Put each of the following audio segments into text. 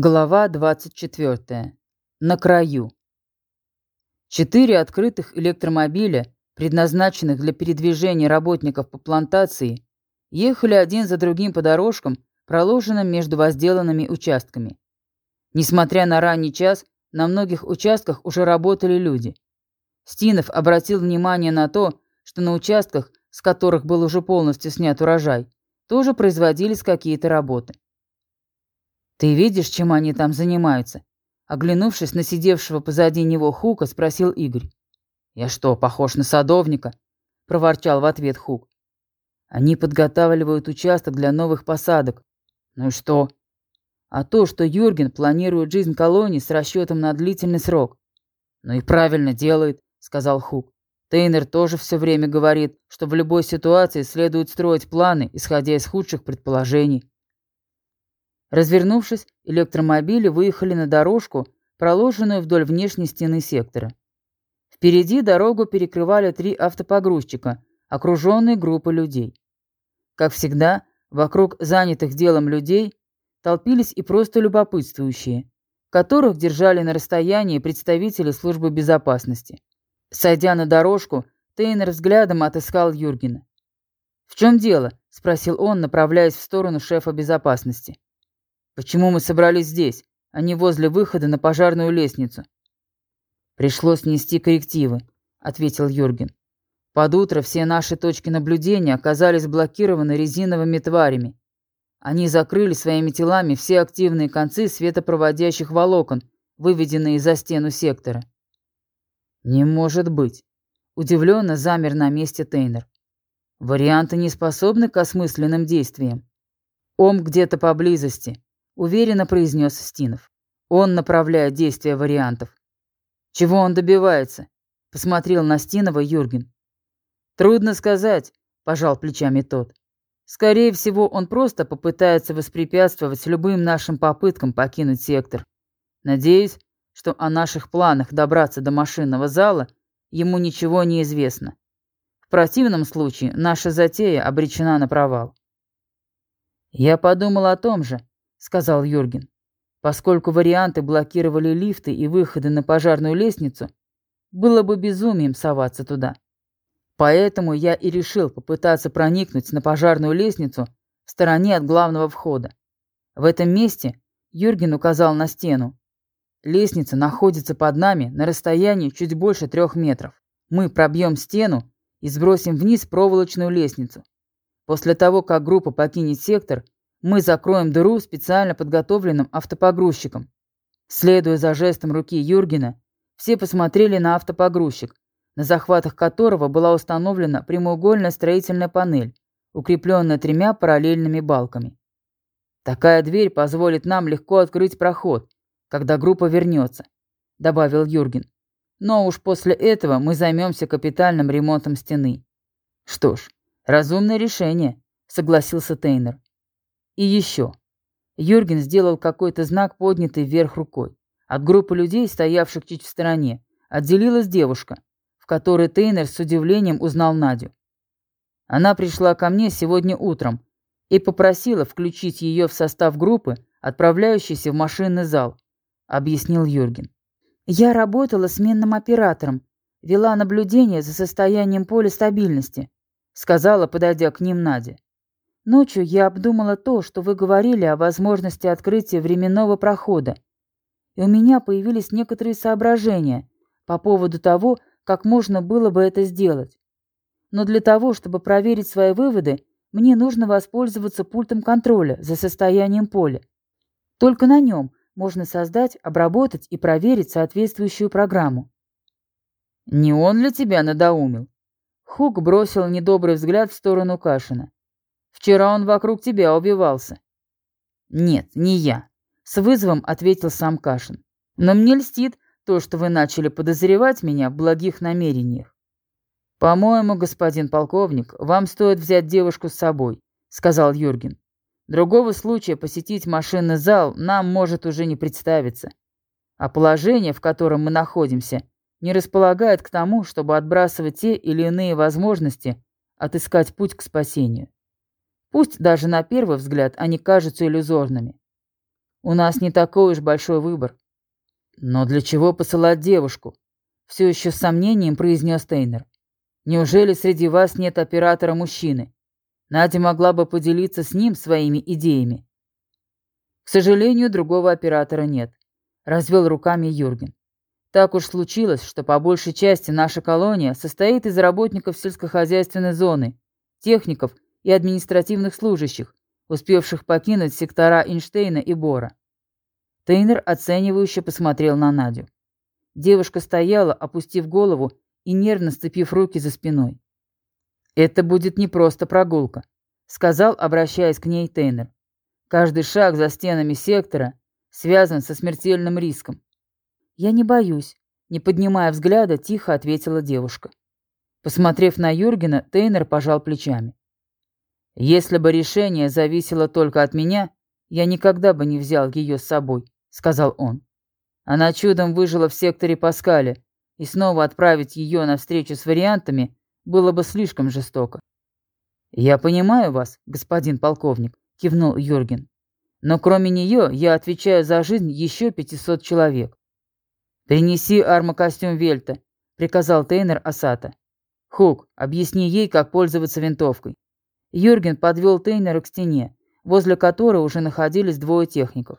Глава 24. На краю. Четыре открытых электромобиля, предназначенных для передвижения работников по плантации, ехали один за другим по дорожкам, проложенным между возделанными участками. Несмотря на ранний час, на многих участках уже работали люди. Стинов обратил внимание на то, что на участках, с которых был уже полностью снят урожай, тоже производились какие-то работы. «Ты видишь, чем они там занимаются?» Оглянувшись на сидевшего позади него Хука, спросил Игорь. «Я что, похож на садовника?» – проворчал в ответ Хук. «Они подготавливают участок для новых посадок. Ну и что?» «А то, что Юрген планирует жизнь колонии с расчетом на длительный срок». «Ну и правильно делает», – сказал Хук. Тейнер тоже все время говорит, что в любой ситуации следует строить планы, исходя из худших предположений. Развернувшись, электромобили выехали на дорожку, проложенную вдоль внешней стены сектора. Впереди дорогу перекрывали три автопогрузчика, окруженные группой людей. Как всегда, вокруг занятых делом людей толпились и просто любопытствующие, которых держали на расстоянии представители службы безопасности. Сойдя на дорожку, Тейнер взглядом отыскал Юргена. «В чем дело?» – спросил он, направляясь в сторону шефа безопасности. Почему мы собрались здесь, а не возле выхода на пожарную лестницу? Пришлось нести коррективы, ответил Юрген. Под утро все наши точки наблюдения оказались блокированы резиновыми тварями. Они закрыли своими телами все активные концы светопроводящих волокон, выведенные за стену сектора. Не может быть. Удивленно замер на месте Тейнер. Варианты не способны к осмысленным действиям. Ом где-то поблизости уверенно произнес Стинов. Он направляет действия вариантов. Чего он добивается? Посмотрел на Стинова Юрген. Трудно сказать, пожал плечами тот. Скорее всего, он просто попытается воспрепятствовать любым нашим попыткам покинуть сектор. Надеюсь, что о наших планах добраться до машинного зала ему ничего не известно. В противном случае наша затея обречена на провал. Я подумал о том же, — сказал Юрген. Поскольку варианты блокировали лифты и выходы на пожарную лестницу, было бы безумием соваться туда. Поэтому я и решил попытаться проникнуть на пожарную лестницу в стороне от главного входа. В этом месте Юрген указал на стену. Лестница находится под нами на расстоянии чуть больше трех метров. Мы пробьем стену и сбросим вниз проволочную лестницу. После того, как группа покинет сектор, мы закроем дыру специально подготовленным автопогрузчиком. Следуя за жестом руки Юргена, все посмотрели на автопогрузчик, на захватах которого была установлена прямоугольная строительная панель, укрепленная тремя параллельными балками. Такая дверь позволит нам легко открыть проход, когда группа вернется, добавил Юрген. Но уж после этого мы займемся капитальным ремонтом стены. Что ж, разумное решение, согласился Тейнер. И еще. Юрген сделал какой-то знак, поднятый вверх рукой. От группы людей, стоявших чуть в стороне, отделилась девушка, в которой Тейнер с удивлением узнал Надю. Она пришла ко мне сегодня утром и попросила включить ее в состав группы, отправляющейся в машинный зал, объяснил Юрген. Я работала сменным оператором, вела наблюдение за состоянием поля стабильности, сказала, подойдя к ним Надя. Ночью я обдумала то, что вы говорили о возможности открытия временного прохода. И у меня появились некоторые соображения по поводу того, как можно было бы это сделать. Но для того, чтобы проверить свои выводы, мне нужно воспользоваться пультом контроля за состоянием поля. Только на нем можно создать, обработать и проверить соответствующую программу. «Не он ли тебя надоумил?» Хук бросил недобрый взгляд в сторону Кашина. Вчера он вокруг тебя убивался». «Нет, не я», — с вызовом ответил сам Кашин. «Но мне льстит то, что вы начали подозревать меня в благих намерениях». «По-моему, господин полковник, вам стоит взять девушку с собой», — сказал Юрген. «Другого случая посетить машинный зал нам может уже не представиться. А положение, в котором мы находимся, не располагает к тому, чтобы отбрасывать те или иные возможности отыскать путь к спасению. Пусть даже на первый взгляд они кажутся иллюзорными. У нас не такой уж большой выбор. Но для чего посылать девушку? Все еще с сомнением произнес Тейнер. Неужели среди вас нет оператора мужчины? Надя могла бы поделиться с ним своими идеями. К сожалению, другого оператора нет. Развел руками Юрген. Так уж случилось, что по большей части наша колония состоит из работников сельскохозяйственной зоны, техников и административных служащих, успевших покинуть сектора Эйнштейна и Бора. Тейнер оценивающе посмотрел на Надю. Девушка стояла, опустив голову и нервно сцепив руки за спиной. «Это будет не просто прогулка», — сказал, обращаясь к ней Тейнер. «Каждый шаг за стенами сектора связан со смертельным риском. «Я не боюсь», — не поднимая взгляда, тихо ответила девушка. Посмотрев на Юргена, Тейнер пожал плечами. «Если бы решение зависело только от меня, я никогда бы не взял ее с собой», — сказал он. Она чудом выжила в секторе Паскаля, и снова отправить ее на встречу с вариантами было бы слишком жестоко. «Я понимаю вас, господин полковник», — кивнул Юрген. «Но кроме нее я отвечаю за жизнь еще 500 человек. «Принеси армокостюм Вельта», — приказал Тейнер Асата. «Хук, объясни ей, как пользоваться винтовкой». Юрген подвел Тейнера к стене, возле которой уже находились двое техников.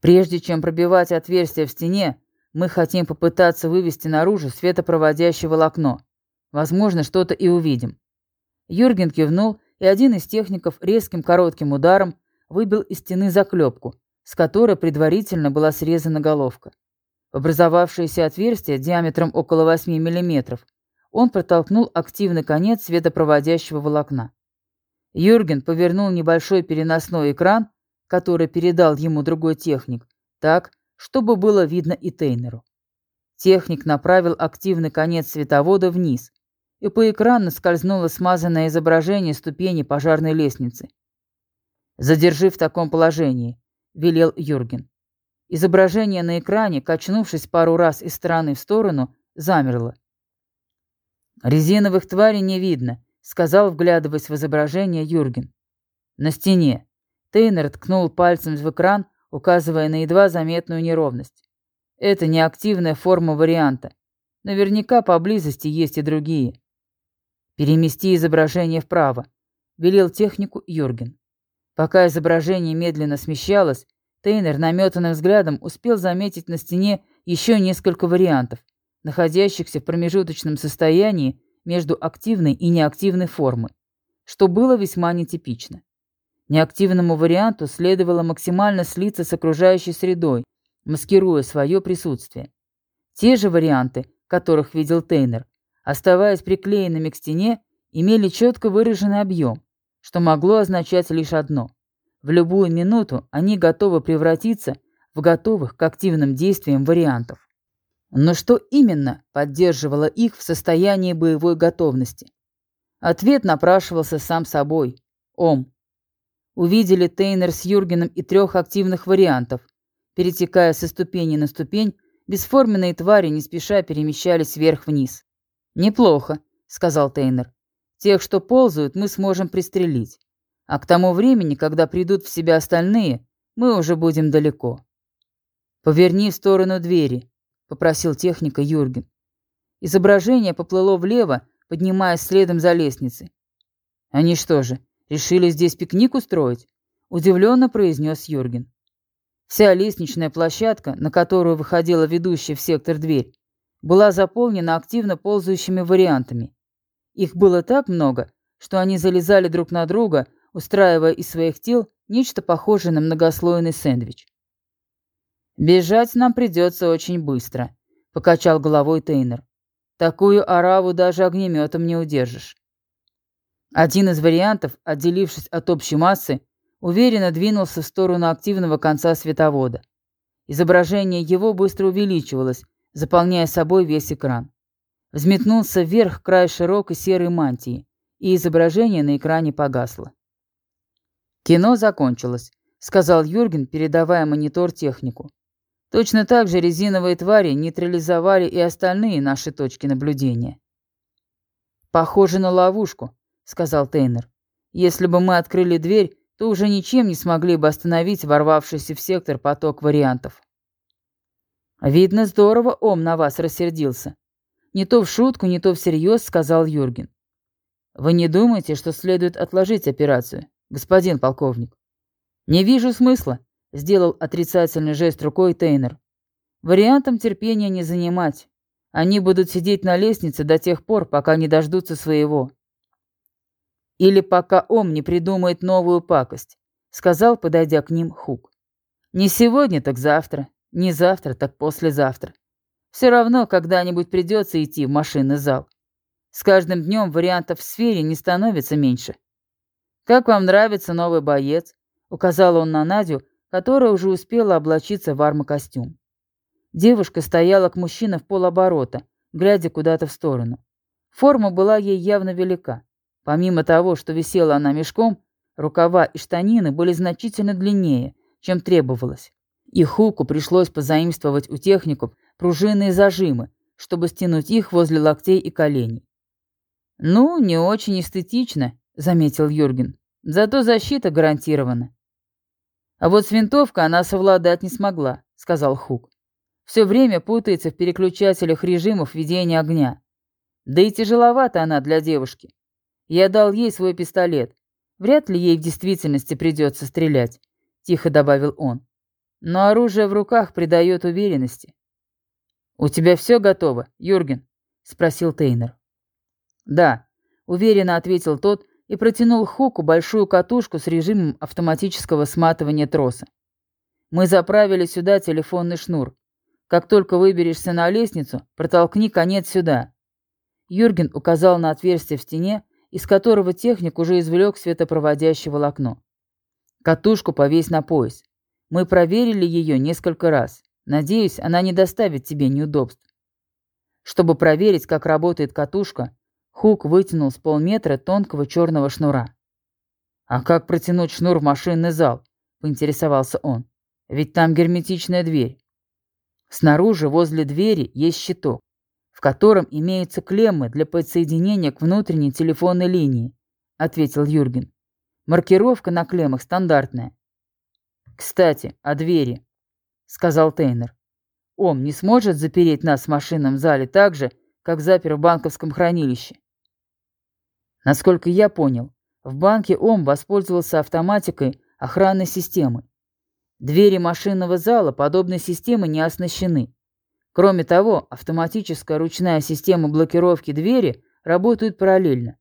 «Прежде чем пробивать отверстие в стене, мы хотим попытаться вывести наружу светопроводящее волокно. Возможно, что-то и увидим». Юрген кивнул, и один из техников резким коротким ударом выбил из стены заклепку, с которой предварительно была срезана головка. Образовавшееся отверстие диаметром около 8 мм он протолкнул активный конец светопроводящего волокна. Юрген повернул небольшой переносной экран, который передал ему другой техник, так, чтобы было видно и Тейнеру. Техник направил активный конец световода вниз, и по экрану скользнуло смазанное изображение ступени пожарной лестницы. «Задержи в таком положении», — велел Юрген. Изображение на экране, качнувшись пару раз из стороны в сторону, замерло. «Резиновых тварей не видно», — сказал, вглядываясь в изображение Юрген. «На стене». Тейнер ткнул пальцем в экран, указывая на едва заметную неровность. «Это неактивная форма варианта. Наверняка поблизости есть и другие». «Перемести изображение вправо», — велел технику Юрген. Пока изображение медленно смещалось, Тейнер наметанным взглядом успел заметить на стене еще несколько вариантов, находящихся в промежуточном состоянии между активной и неактивной формой, что было весьма нетипично. Неактивному варианту следовало максимально слиться с окружающей средой, маскируя свое присутствие. Те же варианты, которых видел Тейнер, оставаясь приклеенными к стене, имели четко выраженный объем, что могло означать лишь одно – в любую минуту они готовы превратиться в готовых к активным действиям вариантов. Но что именно поддерживало их в состоянии боевой готовности? Ответ напрашивался сам собой. Ом. Увидели Тейнер с Юргеном и трех активных вариантов. Перетекая со ступени на ступень, бесформенные твари не спеша перемещались вверх-вниз. «Неплохо», — сказал Тейнер. «Тех, что ползают, мы сможем пристрелить. А к тому времени, когда придут в себя остальные, мы уже будем далеко. «Поверни в сторону двери», — попросил техника Юрген. Изображение поплыло влево, поднимаясь следом за лестницей. «Они что же, решили здесь пикник устроить?» — удивленно произнес Юрген. Вся лестничная площадка, на которую выходила ведущая в сектор дверь, была заполнена активно ползающими вариантами. Их было так много, что они залезали друг на друга, устраивая из своих тел нечто похожее на многослойный сэндвич. «Бежать нам придется очень быстро», — покачал головой Тейнер. «Такую ораву даже огнеметом не удержишь». Один из вариантов, отделившись от общей массы, уверенно двинулся в сторону активного конца световода. Изображение его быстро увеличивалось, заполняя собой весь экран. Взметнулся вверх край широкой серой мантии, и изображение на экране погасло. «Кино закончилось», — сказал Юрген, передавая монитор технику. «Точно так же резиновые твари нейтрализовали и остальные наши точки наблюдения». «Похоже на ловушку», — сказал Тейнер. «Если бы мы открыли дверь, то уже ничем не смогли бы остановить ворвавшийся в сектор поток вариантов. «Видно, здорово Ом на вас рассердился. Не то в шутку, не то всерьез», — сказал Юрген. «Вы не думаете, что следует отложить операцию, господин полковник?» «Не вижу смысла», — сделал отрицательный жест рукой Тейнер. «Вариантом терпения не занимать. Они будут сидеть на лестнице до тех пор, пока не дождутся своего». «Или пока Ом не придумает новую пакость», — сказал, подойдя к ним Хук. «Не сегодня, так завтра. Не завтра, так послезавтра. Все равно когда-нибудь придется идти в машинный зал. С каждым днем вариантов в сфере не становится меньше. «Как вам нравится новый боец?» — указал он на Надю, которая уже успела облачиться в армокостюм. Девушка стояла к мужчине в полоборота, глядя куда-то в сторону. Форма была ей явно велика. Помимо того, что висела она мешком, рукава и штанины были значительно длиннее, чем требовалось. И Хуку пришлось позаимствовать у техников пружинные зажимы, чтобы стянуть их возле локтей и коленей. «Ну, не очень эстетично», — заметил Юрген. «Зато защита гарантирована». «А вот с винтовкой она совладать не смогла», — сказал Хук. «Все время путается в переключателях режимов ведения огня. Да и тяжеловата она для девушки. Я дал ей свой пистолет. Вряд ли ей в действительности придется стрелять», — тихо добавил он. «Но оружие в руках придает уверенности». «У тебя все готово, Юрген?» — спросил Тейнер. «Да», — уверенно ответил тот и протянул Хуку большую катушку с режимом автоматического сматывания троса. «Мы заправили сюда телефонный шнур. Как только выберешься на лестницу, протолкни конец сюда». Юрген указал на отверстие в стене, из которого техник уже извлек светопроводящее волокно. «Катушку повесь на пояс. Мы проверили ее несколько раз. Надеюсь, она не доставит тебе неудобств». Чтобы проверить, как работает катушка, Хук вытянул с полметра тонкого черного шнура. «А как протянуть шнур в машинный зал?» — поинтересовался он. «Ведь там герметичная дверь». Снаружи, возле двери, есть щиток, в котором имеются клеммы для подсоединения к внутренней телефонной линии, — ответил Юрген. Маркировка на клеммах стандартная. «Кстати, о двери», — сказал Тейнер. «Ом не сможет запереть нас в машинном зале так же, как запер в банковском хранилище?» Насколько я понял, в банке ОМ воспользовался автоматикой охранной системы. Двери машинного зала подобной системы не оснащены. Кроме того, автоматическая ручная система блокировки двери работает параллельно.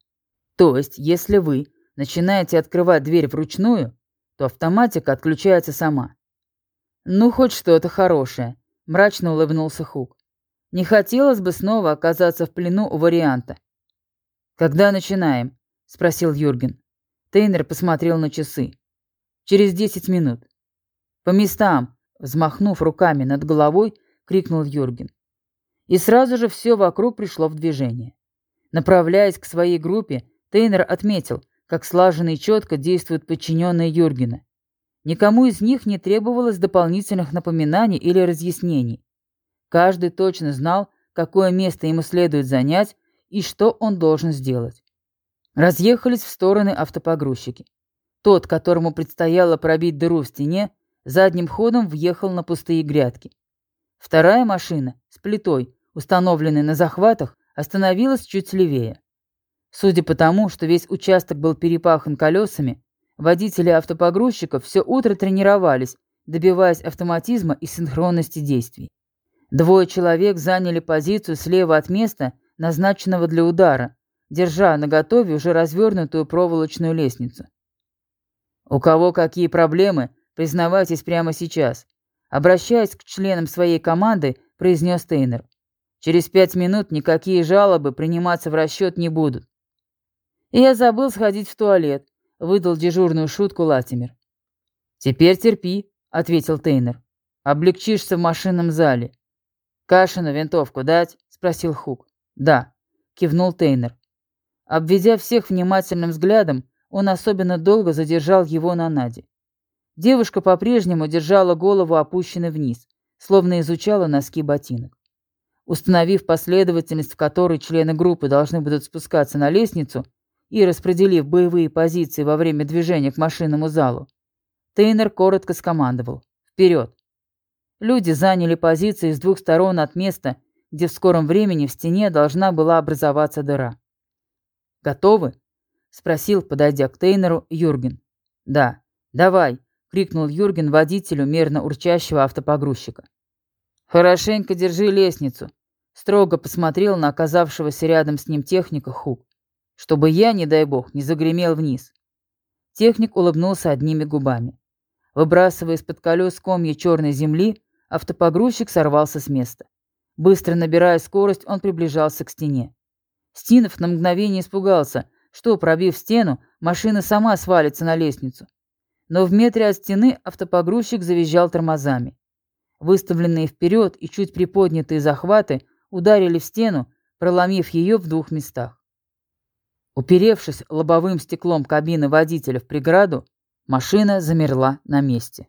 То есть, если вы начинаете открывать дверь вручную, то автоматика отключается сама. «Ну, хоть что-то хорошее», — мрачно улыбнулся Хук. «Не хотелось бы снова оказаться в плену у варианта. «Когда начинаем?» — спросил Юрген. Тейнер посмотрел на часы. «Через десять минут». «По местам!» — взмахнув руками над головой, крикнул Юрген. И сразу же все вокруг пришло в движение. Направляясь к своей группе, Тейнер отметил, как слаженно и четко действуют подчиненные Юргена. Никому из них не требовалось дополнительных напоминаний или разъяснений. Каждый точно знал, какое место ему следует занять, и что он должен сделать. Разъехались в стороны автопогрузчики. Тот, которому предстояло пробить дыру в стене, задним ходом въехал на пустые грядки. Вторая машина с плитой, установленной на захватах, остановилась чуть левее. Судя по тому, что весь участок был перепахан колесами, водители автопогрузчиков все утро тренировались, добиваясь автоматизма и синхронности действий. Двое человек заняли позицию слева от места, назначенного для удара, держа наготове уже развернутую проволочную лестницу. «У кого какие проблемы, признавайтесь прямо сейчас», обращаясь к членам своей команды, произнес Тейнер. «Через пять минут никакие жалобы приниматься в расчет не будут». «И я забыл сходить в туалет», — выдал дежурную шутку Латимер. «Теперь терпи», — ответил Тейнер. «Облегчишься в машинном зале». «Кашину винтовку дать?» — спросил Хук. «Да», — кивнул Тейнер. Обведя всех внимательным взглядом, он особенно долго задержал его на Наде. Девушка по-прежнему держала голову опущенной вниз, словно изучала носки ботинок. Установив последовательность, в которой члены группы должны будут спускаться на лестницу, и распределив боевые позиции во время движения к машинному залу, Тейнер коротко скомандовал «Вперед!». Люди заняли позиции с двух сторон от места, где в скором времени в стене должна была образоваться дыра. «Готовы?» — спросил, подойдя к Тейнеру, Юрген. «Да, давай!» — крикнул Юрген водителю мерно урчащего автопогрузчика. «Хорошенько держи лестницу!» — строго посмотрел на оказавшегося рядом с ним техника Хук. «Чтобы я, не дай бог, не загремел вниз». Техник улыбнулся одними губами. Выбрасывая из-под колес комья черной земли, автопогрузчик сорвался с места. Быстро набирая скорость, он приближался к стене. Стинов на мгновение испугался, что, пробив стену, машина сама свалится на лестницу. Но в метре от стены автопогрузчик завизжал тормозами. Выставленные вперед и чуть приподнятые захваты ударили в стену, проломив ее в двух местах. Уперевшись лобовым стеклом кабины водителя в преграду, Машина замерла на месте.